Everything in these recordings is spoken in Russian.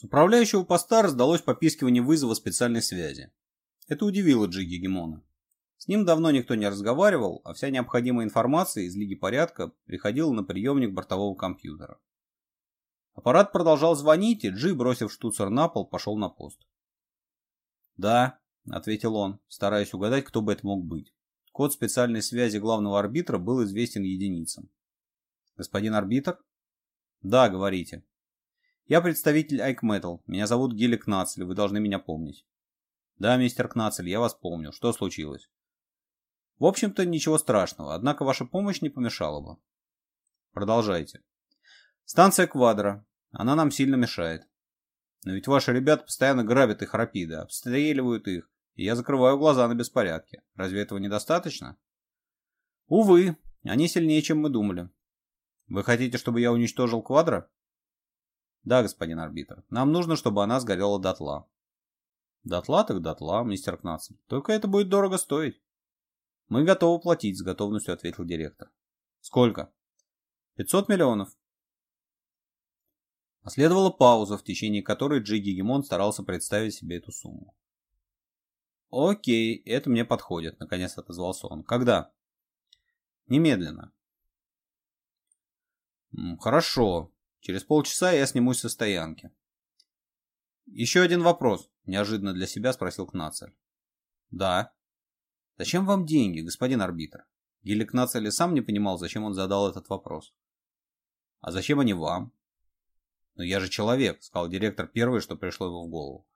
С управляющего поста раздалось попискивание вызова специальной связи. Это удивило Джиги Гегемона. С ним давно никто не разговаривал, а вся необходимая информация из Лиги Порядка приходила на приемник бортового компьютера. Аппарат продолжал звонить, и Джи, бросив штуцер на пол, пошел на пост. «Да», — ответил он, стараясь угадать, кто бы это мог быть. Код специальной связи главного арбитра был известен единицам. «Господин арбитр?» «Да, говорите». Я представитель Айк Metal. Меня зовут Гилли Кнацель. Вы должны меня помнить. Да, мистер Кнацель, я вас помню. Что случилось? В общем-то, ничего страшного. Однако ваша помощь не помешала бы. Продолжайте. Станция Квадра. Она нам сильно мешает. Но ведь ваши ребята постоянно грабят их рапида, обстреливают их, и я закрываю глаза на беспорядке. Разве этого недостаточно? Увы, они сильнее, чем мы думали. Вы хотите, чтобы я уничтожил Квадра? Да, господин арбитр, нам нужно, чтобы она сгорела дотла. Дотла так дотла, мистер Кнацин. Только это будет дорого стоить. Мы готовы платить, с готовностью ответил директор. Сколько? 500 миллионов. А пауза, в течение которой Джиги Гемон старался представить себе эту сумму. «Окей, это мне подходит», — наконец отозвался он. «Когда?» «Немедленно». «Хорошо. Через полчаса я снимусь со стоянки. «Еще один вопрос», — неожиданно для себя спросил Кнацель. «Да». «Зачем вам деньги, господин арбитр?» Гелик Кнацель и сам не понимал, зачем он задал этот вопрос. «А зачем они вам?» «Ну я же человек», — сказал директор первое, что пришло ему в голову.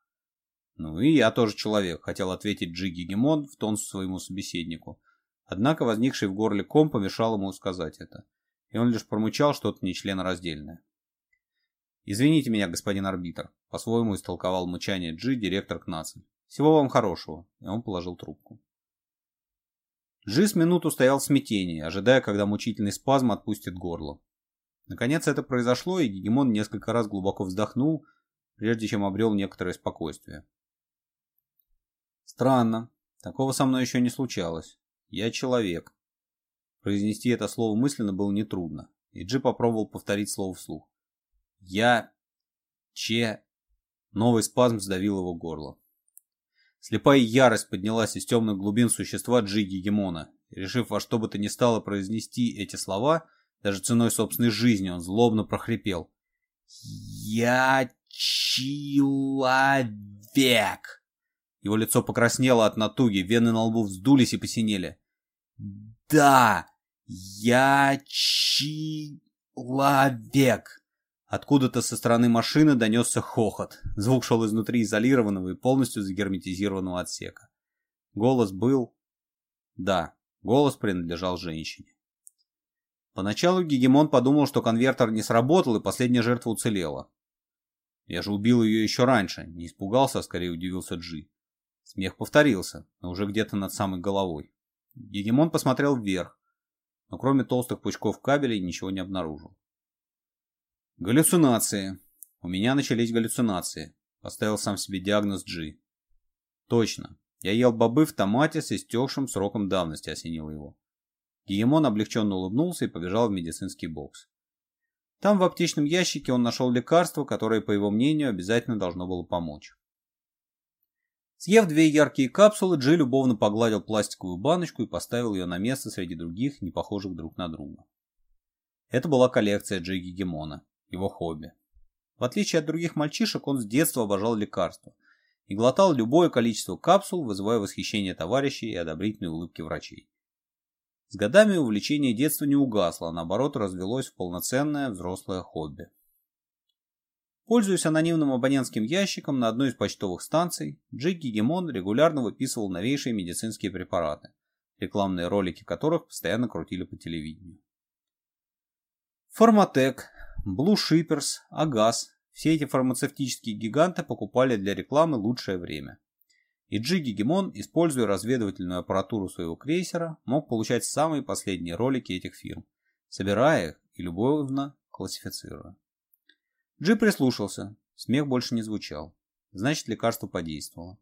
«Ну и я тоже человек», — хотел ответить Джиги Гемон в тон своему собеседнику. Однако возникший в горле ком помешал ему сказать это, и он лишь промучал, что-то нечленораздельное. «Извините меня, господин арбитр», — по-своему истолковал мычание Джи директор Кнацель. «Всего вам хорошего», — и он положил трубку. Джи с минуту стоял в смятении, ожидая, когда мучительный спазм отпустит горло. Наконец это произошло, и Гегемон несколько раз глубоко вздохнул, прежде чем обрел некоторое спокойствие. «Странно. Такого со мной еще не случалось. Я человек». Произнести это слово мысленно было нетрудно, и Джи попробовал повторить слово вслух. Я... Че... Новый спазм сдавил его горло. Слепая ярость поднялась из темных глубин существа Джи-Гегемона. Решив во что бы то ни стало произнести эти слова, даже ценой собственной жизни он злобно прохрипел. «Я человек!» Его лицо покраснело от натуги, вены на лбу вздулись и посинели. «Да, я человек!» Откуда-то со стороны машины донесся хохот. Звук шел изнутри изолированного и полностью загерметизированного отсека. Голос был... Да, голос принадлежал женщине. Поначалу Гегемон подумал, что конвертер не сработал и последняя жертва уцелела. Я же убил ее еще раньше. Не испугался, а скорее удивился Джи. Смех повторился, но уже где-то над самой головой. Гегемон посмотрел вверх, но кроме толстых пучков кабелей ничего не обнаружил. Галлюцинации. У меня начались галлюцинации. Поставил сам себе диагноз G. Точно. Я ел бобы в томате с истекшим сроком давности, осенил его. Гиемон облегченно улыбнулся и побежал в медицинский бокс. Там в аптечном ящике он нашел лекарство, которое, по его мнению, обязательно должно было помочь. Съев две яркие капсулы, Джи любовно погладил пластиковую баночку и поставил ее на место среди других, не похожих друг на друга. Это была коллекция Джи Гегемона его хобби. В отличие от других мальчишек, он с детства обожал лекарства и глотал любое количество капсул, вызывая восхищение товарищей и одобрительные улыбки врачей. С годами увлечение детства не угасло, а наоборот развелось в полноценное взрослое хобби. Пользуясь анонимным абонентским ящиком на одной из почтовых станций, Джигги Гемон регулярно выписывал новейшие медицинские препараты, рекламные ролики которых постоянно крутили по телевидению. Форматек, Blue Shippers, Агас – все эти фармацевтические гиганты покупали для рекламы лучшее время. И Джи Гегемон, используя разведывательную аппаратуру своего крейсера, мог получать самые последние ролики этих фирм, собирая их и любовно классифицируя. Джи прислушался, смех больше не звучал. Значит, лекарство подействовало.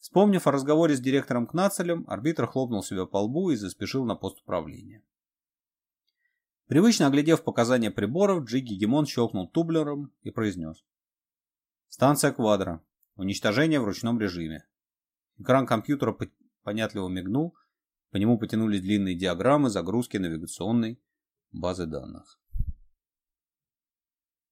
Вспомнив о разговоре с директором Кнацелем, арбитр хлопнул себя по лбу и заспешил на пост управления. Привычно оглядев показания приборов, Джиги Гимон щелкнул тублером и произнес. Станция Квадра. Уничтожение в ручном режиме. Экран компьютера понятливо мигнул, по нему потянулись длинные диаграммы загрузки навигационной базы данных.